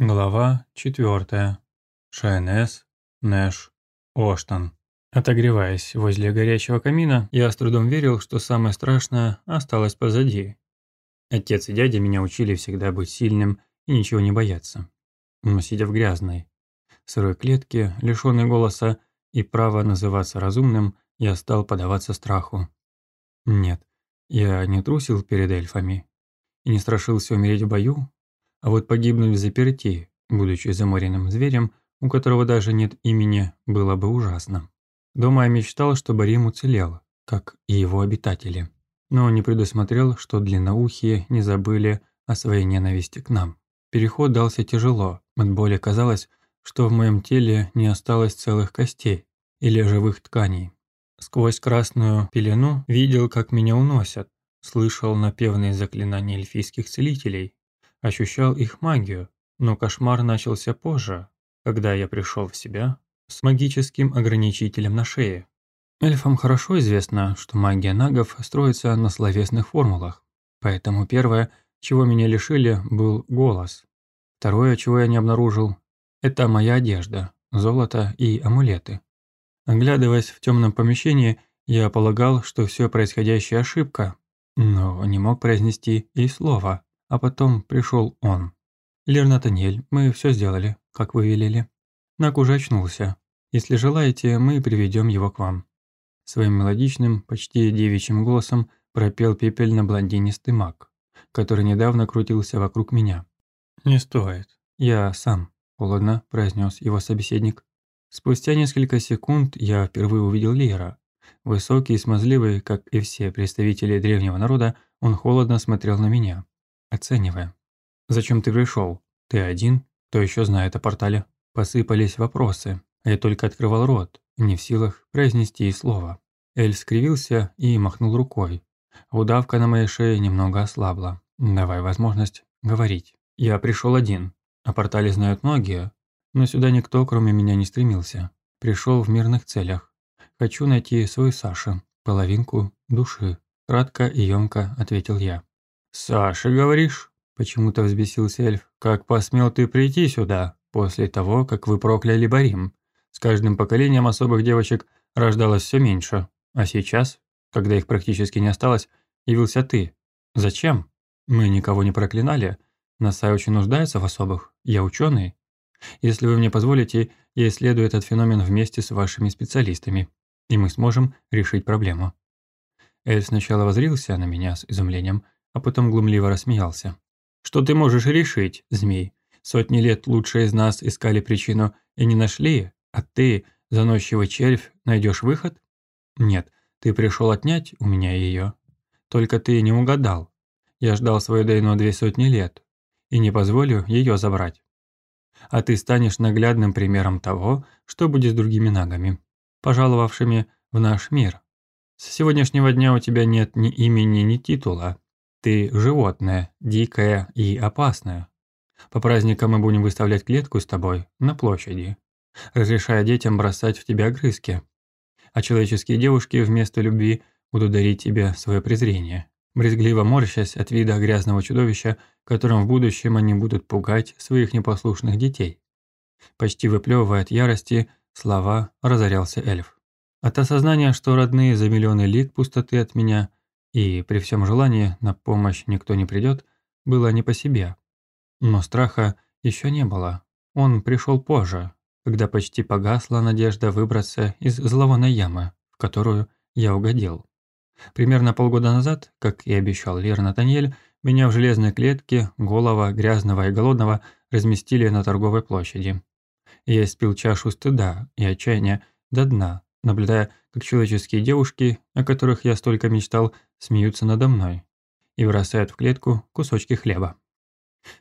Глава 4. ШНС, Нэш, Оштон. Отогреваясь возле горячего камина, я с трудом верил, что самое страшное осталось позади. Отец и дядя меня учили всегда быть сильным и ничего не бояться. Но сидя в грязной, сырой клетке, лишённой голоса и права называться разумным, я стал подаваться страху. Нет, я не трусил перед эльфами и не страшился умереть в бою, а вот погибнуть в заперти, будучи заморенным зверем, у которого даже нет имени, было бы ужасно. Дома я мечтал, чтобы Рим уцелел, как и его обитатели. Но не предусмотрел, что длинноухие не забыли о своей ненависти к нам. Переход дался тяжело, от боли казалось, что в моем теле не осталось целых костей или живых тканей. Сквозь красную пелену видел, как меня уносят, слышал напевные заклинания эльфийских целителей, ощущал их магию, но кошмар начался позже, когда я пришел в себя с магическим ограничителем на шее. Эльфам хорошо известно, что магия нагов строится на словесных формулах, поэтому первое, чего меня лишили, был голос. Второе, чего я не обнаружил, это моя одежда, золото и амулеты. Оглядываясь в темном помещении, я полагал, что все происходящее ошибка, но не мог произнести и слова. А потом пришел он. «Лер Натаниэль, мы все сделали, как вы велели». Нак уже очнулся. «Если желаете, мы приведем его к вам». Своим мелодичным, почти девичьим голосом пропел пепельно-блондинистый маг, который недавно крутился вокруг меня. «Не стоит. Я сам», – холодно произнес его собеседник. Спустя несколько секунд я впервые увидел Лера. Высокий и смазливый, как и все представители древнего народа, он холодно смотрел на меня оценивая. «Зачем ты пришел? Ты один? Кто еще знает о портале?» Посыпались вопросы, я только открывал рот, не в силах произнести и слова. Эль скривился и махнул рукой. Удавка на моей шее немного ослабла, давая возможность говорить. Я пришел один. О портале знают многие, но сюда никто, кроме меня, не стремился. Пришел в мирных целях. Хочу найти свою Сашу, половинку души. Кратко и емко ответил я. «Саша, говоришь?» – почему-то взбесился эльф. «Как посмел ты прийти сюда, после того, как вы прокляли Барим? С каждым поколением особых девочек рождалось все меньше. А сейчас, когда их практически не осталось, явился ты. Зачем? Мы никого не проклинали. Насай очень нуждается в особых. Я ученый. Если вы мне позволите, я исследую этот феномен вместе с вашими специалистами, и мы сможем решить проблему». Эльф сначала возрился на меня с изумлением – а потом глумливо рассмеялся. «Что ты можешь решить, змей? Сотни лет лучшие из нас искали причину и не нашли, а ты, заносчивый червь, найдешь выход? Нет, ты пришел отнять у меня ее. Только ты не угадал. Я ждал свою Дейну две сотни лет и не позволю ее забрать. А ты станешь наглядным примером того, что будет с другими нагами, пожаловавшими в наш мир. С сегодняшнего дня у тебя нет ни имени, ни титула, ты животное, дикое и опасное. По праздникам мы будем выставлять клетку с тобой на площади, разрешая детям бросать в тебя огрызки. А человеческие девушки вместо любви будут дарить тебе свое презрение, брезгливо морщась от вида грязного чудовища, которым в будущем они будут пугать своих непослушных детей. Почти выплевывая от ярости, слова разорялся эльф. От осознания, что родные за миллионы лик пустоты от меня – и при всем желании на помощь никто не придет, было не по себе. Но страха еще не было. Он пришел позже, когда почти погасла надежда выбраться из зловонной ямы, в которую я угодил. Примерно полгода назад, как и обещал Лер Натаниэль, меня в железной клетке, голова, грязного и голодного, разместили на торговой площади. Я испил чашу стыда и отчаяния до дна, наблюдая, как человеческие девушки, о которых я столько мечтал, смеются надо мной и бросают в клетку кусочки хлеба.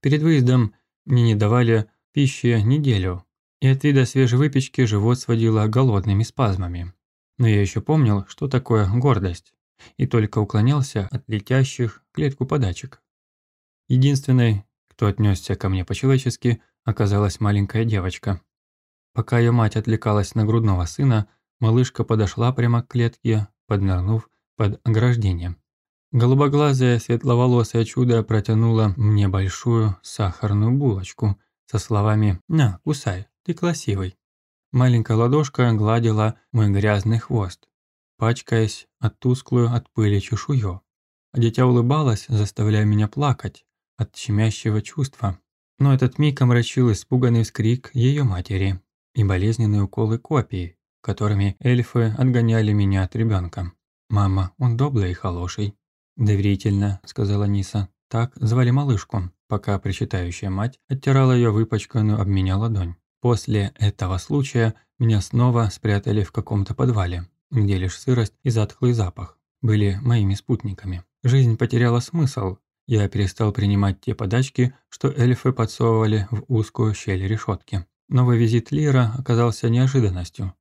Перед выездом мне не давали пищи неделю, и от вида свежей выпечки живот сводило голодными спазмами. Но я еще помнил, что такое гордость, и только уклонялся от летящих клетку подачек. Единственной, кто отнесся ко мне по-человечески, оказалась маленькая девочка. Пока ее мать отвлекалась на грудного сына, малышка подошла прямо к клетке, поднырнув под ограждение. Голубоглазое светловолосое чудо протянуло мне большую сахарную булочку со словами «На, кусай, ты красивый». Маленькая ладошка гладила мой грязный хвост, пачкаясь от тусклую от пыли чешую. А дитя улыбалось, заставляя меня плакать от щемящего чувства. Но этот миг омрачил испуганный вскрик ее матери и болезненные уколы копий, которыми эльфы отгоняли меня от ребенка. «Мама, он добрый и хороший», – доверительно сказала Ниса. Так звали малышку, пока причитающая мать оттирала ее выпачканную об меня ладонь. После этого случая меня снова спрятали в каком-то подвале, где лишь сырость и затхлый запах были моими спутниками. Жизнь потеряла смысл. Я перестал принимать те подачки, что эльфы подсовывали в узкую щель решетки. Новый визит Лира оказался неожиданностью.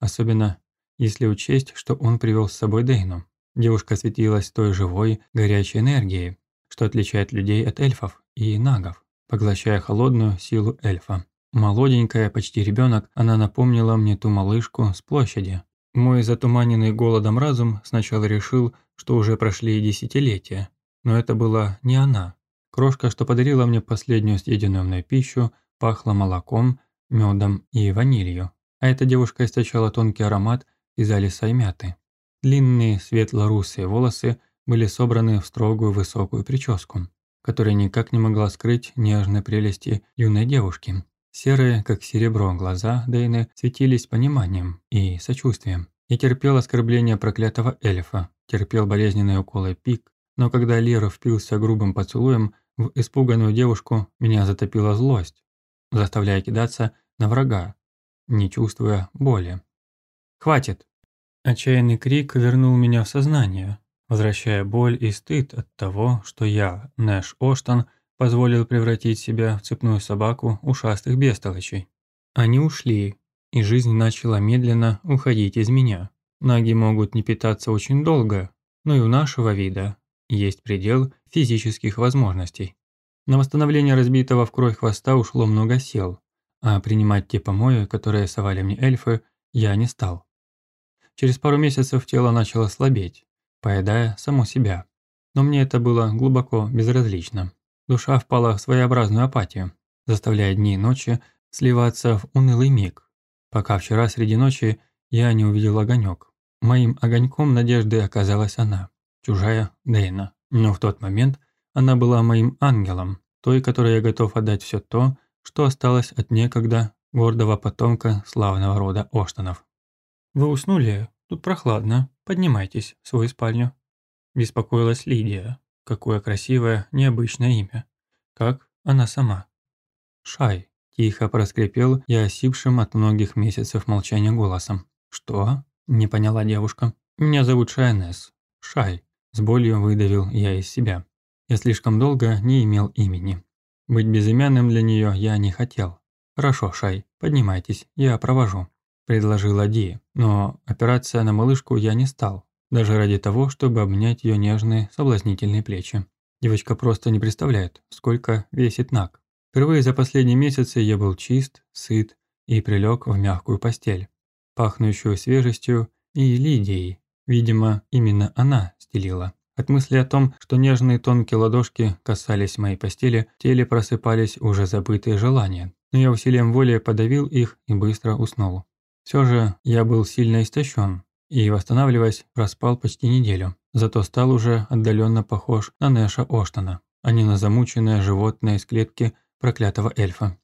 Особенно если учесть, что он привел с собой Дейну. Девушка светилась той живой, горячей энергией, что отличает людей от эльфов и нагов, поглощая холодную силу эльфа. Молоденькая, почти ребенок, она напомнила мне ту малышку с площади. Мой затуманенный голодом разум сначала решил, что уже прошли десятилетия, но это была не она. Крошка, что подарила мне последнюю съеденную мной пищу, пахла молоком, медом и ванилью, а эта девушка источала тонкий аромат из алиса и мяты. Длинные светло-русые волосы были собраны в строгую высокую прическу, которая никак не могла скрыть нежной прелести юной девушки. Серые, как серебро, глаза Дейны светились пониманием и сочувствием. Я терпел оскорбление проклятого эльфа, терпел болезненные уколы пик, но когда Лира впился грубым поцелуем в испуганную девушку, меня затопила злость, заставляя кидаться на врага, не чувствуя боли. «Хватит!» Отчаянный крик вернул меня в сознание, возвращая боль и стыд от того, что я, Нэш Оштон, позволил превратить себя в цепную собаку ушастых бестолочей. Они ушли, и жизнь начала медленно уходить из меня. Наги могут не питаться очень долго, но и у нашего вида есть предел физических возможностей. На восстановление разбитого в кровь хвоста ушло много сил, а принимать те помои, которые совали мне эльфы, я не стал. Через пару месяцев тело начало слабеть, поедая само себя. Но мне это было глубоко безразлично. Душа впала в своеобразную апатию, заставляя дни и ночи сливаться в унылый миг, пока вчера среди ночи я не увидел огонек. Моим огоньком надежды оказалась она, чужая Дейна. Но в тот момент она была моим ангелом, той, которой я готов отдать все то, что осталось от некогда гордого потомка славного рода Оштонов. «Вы уснули? Тут прохладно. Поднимайтесь в свою спальню», – беспокоилась Лидия. Какое красивое, необычное имя. Как она сама. «Шай», – тихо проскрипел я осипшим от многих месяцев молчания голосом. «Что?» – не поняла девушка. «Меня зовут Шайнес. Шай», – с болью выдавил я из себя. Я слишком долго не имел имени. Быть безымянным для нее я не хотел. «Хорошо, Шай, поднимайтесь, я провожу», – предложила Ди, но опираться на малышку я не стал даже ради того, чтобы обнять ее нежные, соблазнительные плечи. Девочка просто не представляет, сколько весит Нак. Впервые за последние месяцы я был чист, сыт и прилег в мягкую постель, пахнущую свежестью и Лидией. Видимо, именно она стелила. От мысли о том, что нежные тонкие ладошки касались моей постели, в теле просыпались уже забытые желания. Но я усилием воли подавил их и быстро уснул. Все же я был сильно истощен, и, восстанавливаясь, проспал почти неделю. Зато стал уже отдаленно похож на Нэша Оштона, а не на замученное животное из клетки проклятого эльфа.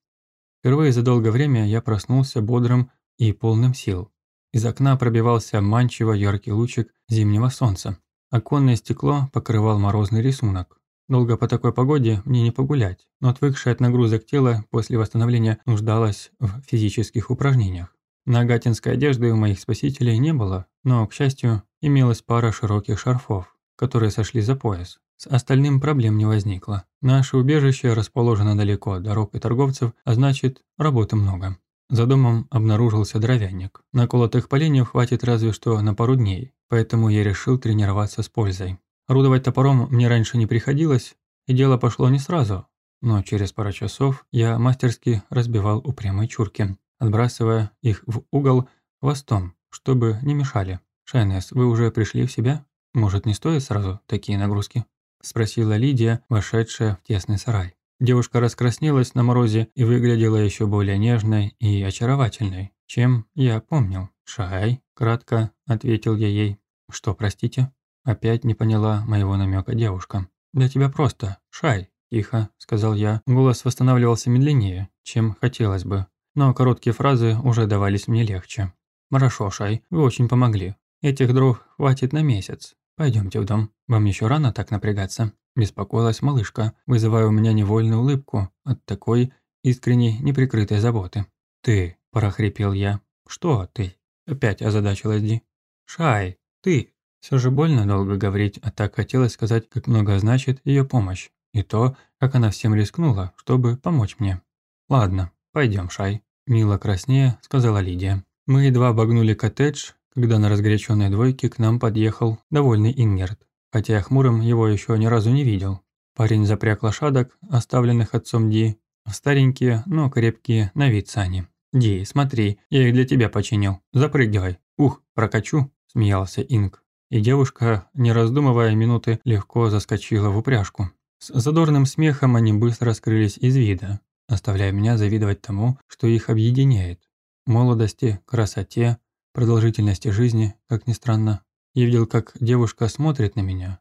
Впервые за долгое время я проснулся бодрым и полным сил. Из окна пробивался обманчиво яркий лучик зимнего солнца. Оконное стекло покрывал морозный рисунок. Долго по такой погоде мне не погулять, но отвыкшее от нагрузок тело после восстановления нуждалось в физических упражнениях. Нагатинской одежды у моих спасителей не было, но, к счастью, имелась пара широких шарфов, которые сошли за пояс. С остальным проблем не возникло. Наше убежище расположено далеко от дорог и торговцев, а значит, работы много. За домом обнаружился дровяник. Наколотых поленьев хватит разве что на пару дней, поэтому я решил тренироваться с пользой. Орудовать топором мне раньше не приходилось, и дело пошло не сразу, но через пару часов я мастерски разбивал упрямые чурки отбрасывая их в угол хвостом, чтобы не мешали. «Шайнес, вы уже пришли в себя? Может, не стоит сразу такие нагрузки?» – спросила Лидия, вошедшая в тесный сарай. Девушка раскраснелась на морозе и выглядела еще более нежной и очаровательной, чем я помнил. «Шай», – кратко ответил я ей. «Что, простите?» Опять не поняла моего намека девушка. «Для тебя просто, Шай», – тихо сказал я. Голос восстанавливался медленнее, чем хотелось бы, но короткие фразы уже давались мне легче. «Хорошо, Шай, вы очень помогли. Этих дров хватит на месяц. Пойдемте в дом. Вам еще рано так напрягаться?» Беспокоилась малышка, вызывая у меня невольную улыбку от такой искренней неприкрытой заботы. «Ты», – прохрипел я. «Что ты?» – опять озадачилась Ди. «Шай, ты!» Все же больно долго говорить, а так хотелось сказать, как много значит ее помощь. И то, как она всем рискнула, чтобы помочь мне. «Ладно, пойдем, Шай», – мило краснее сказала Лидия. Мы едва обогнули коттедж, когда на разгоряченной двойке к нам подъехал довольный Ингерт, хотя я хмурым его еще ни разу не видел. Парень запряг лошадок, оставленных отцом Ди, старенькие, но крепкие на вид сани. «Ди, смотри, я их для тебя починил. Запрыгивай. Ух, прокачу», – смеялся Инг. И девушка, не раздумывая минуты, легко заскочила в упряжку. С задорным смехом они быстро скрылись из вида, оставляя меня завидовать тому, что их объединяет. Молодости, красоте, продолжительности жизни, как ни странно. Я видел, как девушка смотрит на меня.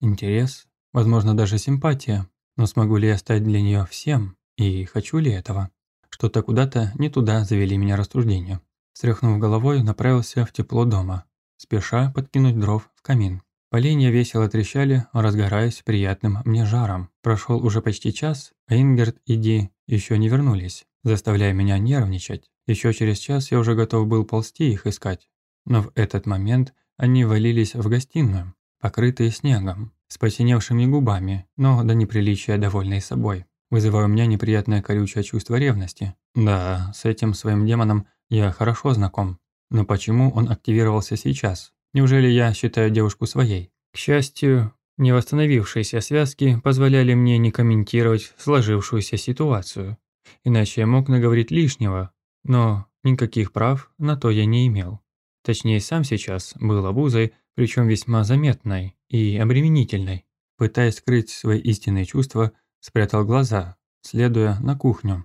Интерес, возможно, даже симпатия. Но смогу ли я стать для нее всем? И хочу ли этого? Что-то куда-то не туда завели меня рассуждения. Стряхнув головой, направился в тепло дома, спеша подкинуть дров в камин. Поленья весело трещали, разгораясь приятным мне жаром. Прошел уже почти час, а Ингерт и Ди еще не вернулись, заставляя меня нервничать. Еще через час я уже готов был ползти их искать. Но в этот момент они валились в гостиную, покрытые снегом, с посиневшими губами, но до неприличия довольные собой, вызывая у меня неприятное колючее чувство ревности. Да, с этим своим демоном я хорошо знаком. Но почему он активировался сейчас? Неужели я считаю девушку своей? К счастью, невосстановившиеся связки позволяли мне не комментировать сложившуюся ситуацию. Иначе я мог наговорить лишнего, но никаких прав на то я не имел. Точнее, сам сейчас был обузой, причем весьма заметной и обременительной. Пытаясь скрыть свои истинные чувства, спрятал глаза, следуя на кухню.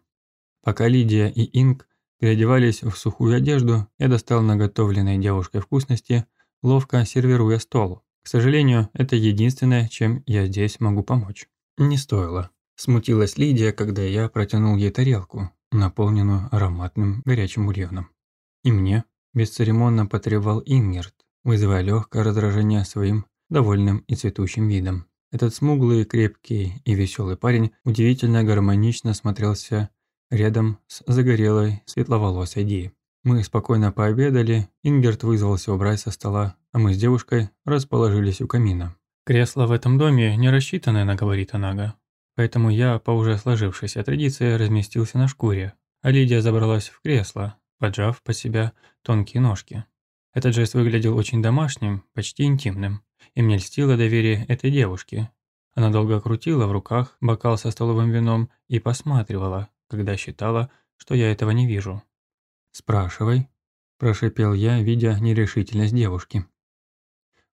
Пока Лидия и Инг переодевались в сухую одежду, я достал наготовленной девушкой вкусности, ловко сервируя стол. К сожалению, это единственное, чем я здесь могу помочь. Не стоило. Смутилась Лидия, когда я протянул ей тарелку, наполненную ароматным горячим бульоном. И мне бесцеремонно потребовал Ингерт, вызывая легкое раздражение своим довольным и цветущим видом. Этот смуглый, крепкий и веселый парень удивительно гармонично смотрелся рядом с загорелой, светловолосой Ди. Мы спокойно пообедали, Ингерт вызвался убрать со стола, а мы с девушкой расположились у камина. «Кресло в этом доме не рассчитаны на говорит Анага. Поэтому я, по уже сложившейся традиции, разместился на шкуре, а Лидия забралась в кресло, поджав под себя тонкие ножки. Этот жест выглядел очень домашним, почти интимным, и мне льстило доверие этой девушки. Она долго крутила в руках бокал со столовым вином и посматривала, когда считала, что я этого не вижу. «Спрашивай», – прошипел я, видя нерешительность девушки.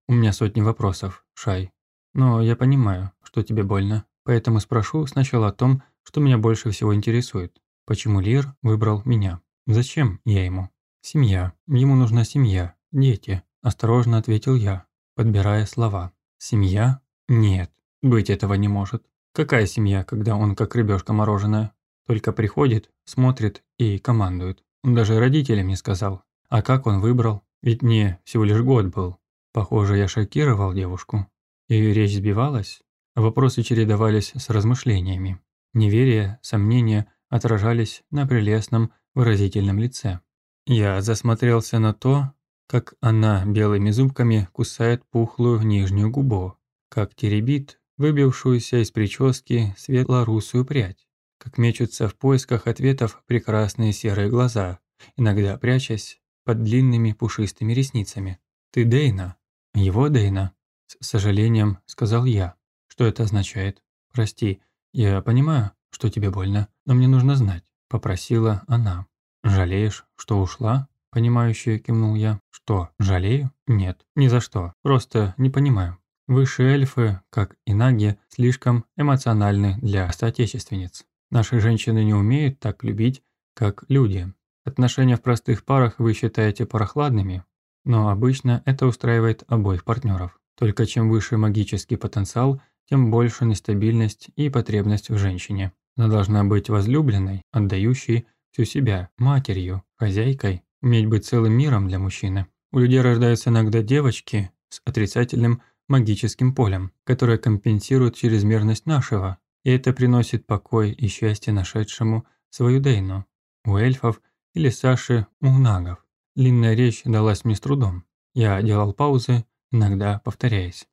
«У меня сотни вопросов, Шай, но я понимаю, что тебе больно. Поэтому спрошу сначала о том, что меня больше всего интересует. Почему Лир выбрал меня? Зачем я ему? Семья. Ему нужна семья. Дети. Осторожно ответил я, подбирая слова. Семья? Нет. Быть этого не может. Какая семья, когда он как рыбешка мороженое? Только приходит, смотрит и командует. Он даже родителям не сказал. А как он выбрал? Ведь мне всего лишь год был. Похоже, я шокировал девушку. И речь сбивалась. Вопросы чередовались с размышлениями. Неверие, сомнения отражались на прелестном выразительном лице. Я засмотрелся на то, как она белыми зубками кусает пухлую нижнюю губу, как теребит выбившуюся из прически светло-русую прядь, как мечутся в поисках ответов прекрасные серые глаза, иногда прячась под длинными пушистыми ресницами. «Ты Дейна?» «Его Дейна?» С сожалением сказал я. Что это означает? Прости, я понимаю, что тебе больно, но мне нужно знать, попросила она. Жалеешь, что ушла? Понимающе кивнул я. Что, жалею? Нет, ни за что. Просто не понимаю. Высшие эльфы, как и наги, слишком эмоциональны для соотечественниц. Наши женщины не умеют так любить, как люди. Отношения в простых парах вы считаете прохладными, но обычно это устраивает обоих партнеров. Только чем выше магический потенциал, тем больше нестабильность и потребность в женщине. Она должна быть возлюбленной, отдающей всю себя, матерью, хозяйкой, уметь быть целым миром для мужчины. У людей рождаются иногда девочки с отрицательным магическим полем, которое компенсирует чрезмерность нашего, и это приносит покой и счастье нашедшему свою Дейну. У эльфов или Саши у нагов. Длинная речь далась мне с трудом. Я делал паузы, иногда повторяясь.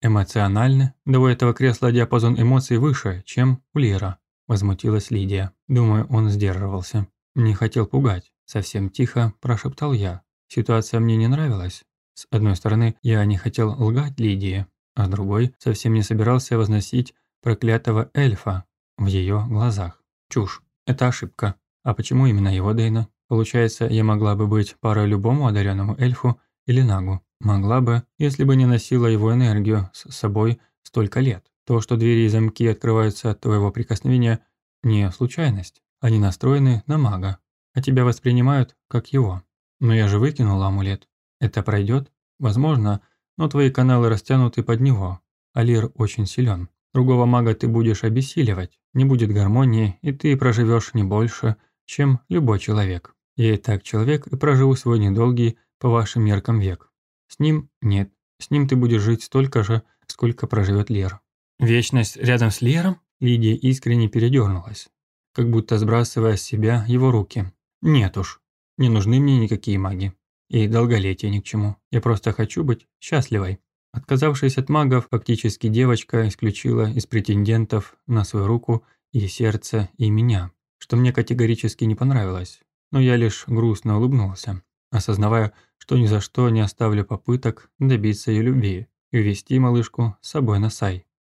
Эмоционально, у этого кресла диапазон эмоций выше, чем у Лира, возмутилась Лидия. Думаю, он сдерживался. Не хотел пугать. Совсем тихо прошептал я. Ситуация мне не нравилась. С одной стороны, я не хотел лгать Лидии, а с другой, совсем не собирался возносить проклятого эльфа в ее глазах. Чушь. Это ошибка. А почему именно его Дейна? Получается, я могла бы быть парой любому одаренному эльфу или нагу. Могла бы, если бы не носила его энергию с собой столько лет. То, что двери и замки открываются от твоего прикосновения, не случайность. Они настроены на мага, а тебя воспринимают как его. Но я же выкинула амулет. Это пройдет? Возможно, но твои каналы растянуты под него. Алир очень силен. Другого мага ты будешь обессиливать, не будет гармонии, и ты проживешь не больше, чем любой человек. Я и так человек и проживу свой недолгий, по вашим меркам, век. С ним нет. С ним ты будешь жить столько же, сколько проживет Лер. Вечность рядом с Лером? Лидия искренне передернулась, как будто сбрасывая с себя его руки. Нет уж, не нужны мне никакие маги. И долголетие ни к чему. Я просто хочу быть счастливой. Отказавшись от магов, фактически девочка исключила из претендентов на свою руку и сердце и меня, что мне категорически не понравилось. Но я лишь грустно улыбнулся, осознавая, что ни за что не оставлю попыток добиться ее любви и увести малышку с собой на сай.